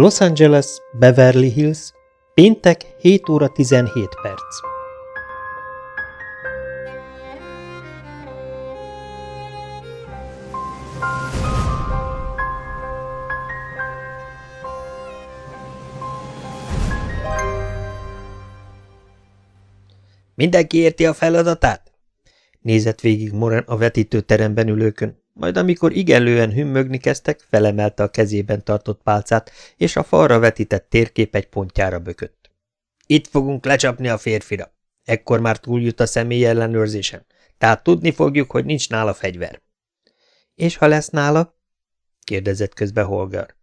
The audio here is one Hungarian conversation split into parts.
Los Angeles, Beverly Hills, péntek 7 óra 17 perc. Mindenki érti a feladatát? Nézett végig Moren a vetítőteremben ülőkön, majd amikor igenlően hümmögni kezdtek, felemelte a kezében tartott pálcát, és a falra vetített térkép egy pontjára bökött. Itt fogunk lecsapni a férfira. Ekkor már túljut a személy ellenőrzésen, tehát tudni fogjuk, hogy nincs nála fegyver. És ha lesz nála? kérdezett közbe Holger.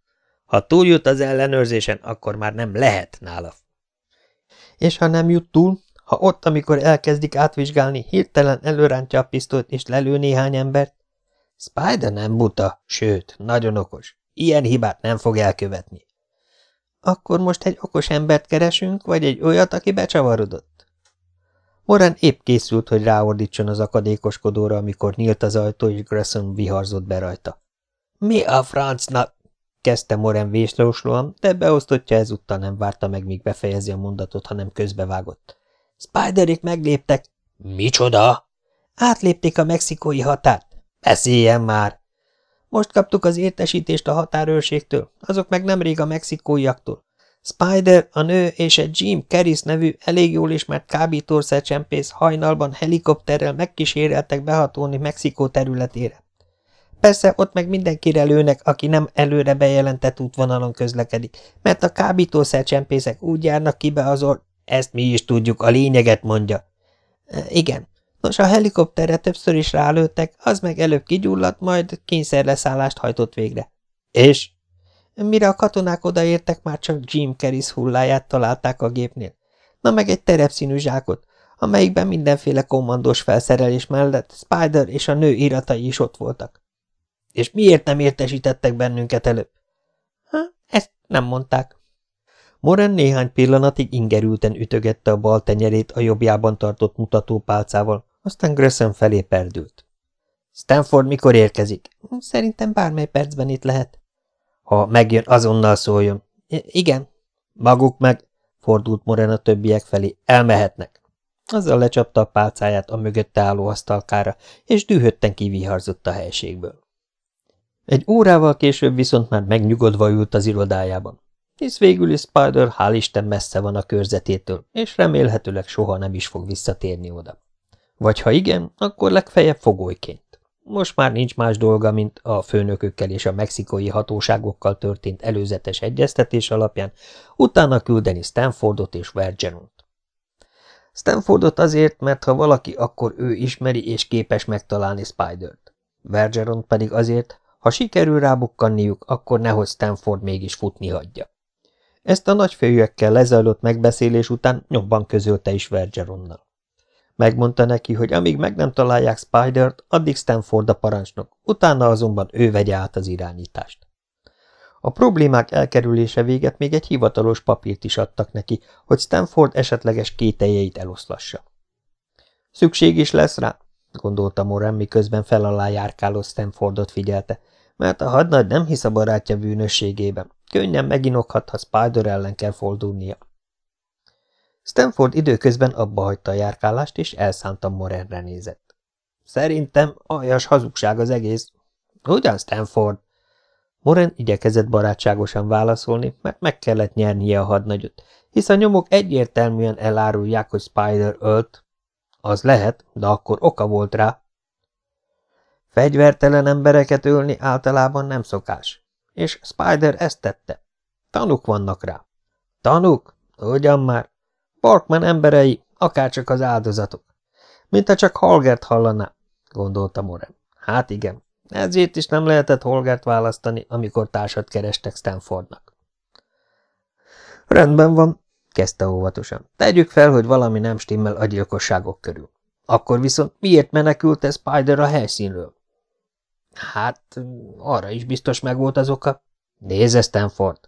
Ha túljut az ellenőrzésen, akkor már nem lehet nála. És ha nem jut túl, ha ott, amikor elkezdik átvizsgálni, hirtelen előrántja a pisztolyt és lelő néhány embert? Spider nem buta, sőt, nagyon okos. Ilyen hibát nem fog elkövetni. Akkor most egy okos embert keresünk, vagy egy olyat, aki becsavarodott? Moran épp készült, hogy ráordítson az akadékoskodóra, amikor nyílt az ajtó, és Grayson viharzott be rajta. – Mi a francnak? – kezdte Moran véslóslóan, de beosztottja ezúttal nem várta meg, míg befejezi a mondatot, hanem közbevágott. – Spiderik megléptek. – Micsoda? – Átlépték a mexikói határt. Beszéljen már! Most kaptuk az értesítést a határőrségtől, azok meg nemrég a mexikóiaktól. Spider, a nő és egy Jim Keris nevű elég jól ismert kábítószercsempész hajnalban helikopterrel megkíséreltek behatolni Mexikó területére. Persze ott meg mindenkire lőnek, aki nem előre bejelentett útvonalon közlekedik, mert a kábítószercsempészek úgy járnak ki be az. Ezt mi is tudjuk, a lényeget mondja. Igen, Nos, a helikopterre többször is rálőttek, az meg előbb kigyulladt, majd kényszerleszállást hajtott végre. És? Mire a katonák odaértek, már csak Jim Keris hulláját találták a gépnél. Na meg egy terepszínű zsákot, amelyikben mindenféle kommandós felszerelés mellett Spider és a nő iratai is ott voltak. És miért nem értesítettek bennünket előbb? Ha, ezt nem mondták. Moren néhány pillanatig ingerülten ütögette a bal tenyerét a jobbjában tartott mutatópálcával, aztán Grösszön felé perdült. Stanford mikor érkezik? Szerintem bármely percben itt lehet. Ha megjön, azonnal szóljon. I igen. Maguk meg, fordult Moren a többiek felé, elmehetnek. Azzal lecsapta a pálcáját a mögötte álló asztalkára, és dühötten kiviharzott a helységből. Egy órával később viszont már megnyugodva ült az irodájában hisz végül is Spider hál' Isten messze van a körzetétől, és remélhetőleg soha nem is fog visszatérni oda. Vagy ha igen, akkor legfeljebb fogolyként. Most már nincs más dolga, mint a főnökökkel és a mexikói hatóságokkal történt előzetes egyeztetés alapján utána küldeni Stanfordot és Vergenont. Stanfordot azért, mert ha valaki, akkor ő ismeri és képes megtalálni Spidert. Vergeront pedig azért, ha sikerül rábukkanniuk, akkor nehogy Stanford mégis futni hagyja. Ezt a nagyfejűekkel lezajlott megbeszélés után nyomban közölte is Vergeronnal. Megmondta neki, hogy amíg meg nem találják Spidert, addig Stanford a parancsnok, utána azonban ő vegye át az irányítást. A problémák elkerülése véget még egy hivatalos papírt is adtak neki, hogy Stanford esetleges kételjeit eloszlassa. Szükség is lesz rá, gondolta Moran, miközben fel alá járkáló Stanfordot figyelte, mert a hadnagy nem hisz a barátja bűnösségében. Könnyen meginokhat, ha Spider ellen kell fordulnia. Stanford időközben abba hagyta a járkálást, és elszántan Morenre nézett. Szerintem aljas hazugság az egész. Ugyan, Stanford? Moren igyekezett barátságosan válaszolni, mert meg kellett nyernie a hadnagyot, hisz a nyomok egyértelműen elárulják, hogy Spider ölt. Az lehet, de akkor oka volt rá. Fegyvertelen embereket ölni általában nem szokás, és Spider ezt tette. Tanuk vannak rá. Tanuk? Ugyan már. Parkman emberei, akárcsak az áldozatok. Mint ha csak Holgert hallaná, gondolta Moren. Hát igen, ezért is nem lehetett Holgert választani, amikor társat kerestek Stanfordnak. Rendben van, kezdte óvatosan. Tegyük fel, hogy valami nem stimmel a gyilkosságok körül. Akkor viszont miért menekült ez Spider a helyszínről? Hát, arra is biztos megvolt az oka. Nézze, Stanford!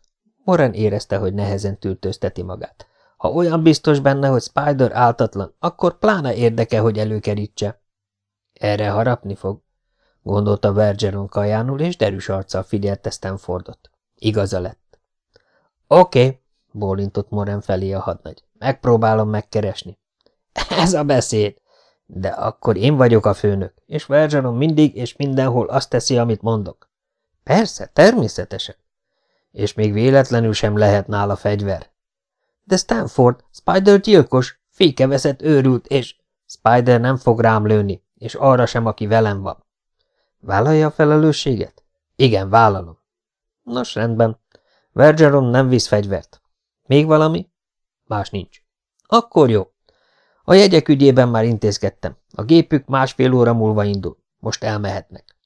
Moran érezte, hogy nehezen tűrtőzteti magát. Ha olyan biztos benne, hogy Spider áltatlan, akkor pláne érdeke, hogy előkerítse. Erre harapni fog, gondolta Vergeron kajánul, és derűs arccal figyelte Stanfordot. Igaza lett. Oké, okay, bólintott Moren felé a hadnagy. Megpróbálom megkeresni. Ez a beszéd. De akkor én vagyok a főnök, és Vergeron mindig és mindenhol azt teszi, amit mondok. Persze, természetesen. És még véletlenül sem lehet nála fegyver. De Stanford, Spider gyilkos, fékeveszett őrült, és Spider nem fog rám lőni, és arra sem, aki velem van. Vállalja a felelősséget? Igen, vállalom. Nos, rendben. Vergeron nem visz fegyvert. Még valami? Más nincs. Akkor jó. A jegyek ügyében már intézkedtem. A gépük másfél óra múlva indul. Most elmehetnek.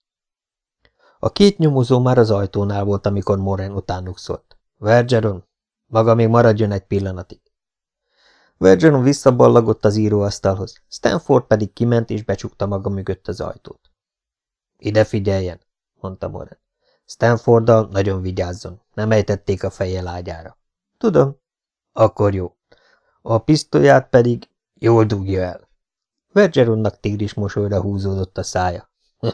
A két nyomozó már az ajtónál volt, amikor Moren utánuk szólt. Vergeron, maga még maradjon egy pillanatig. Vergeron visszaballagott az íróasztalhoz, Stanford pedig kiment és becsukta maga mögött az ajtót. Ide figyeljen, mondta Moren. Stanforddal nagyon vigyázzon, nem ejtették a feje lágyára. Tudom. Akkor jó. A pisztolyát pedig jól dugja el. Vergeronnak tigris mosolyra húzódott a szája.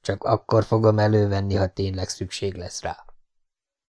Csak akkor fogom elővenni, ha tényleg szükség lesz rá.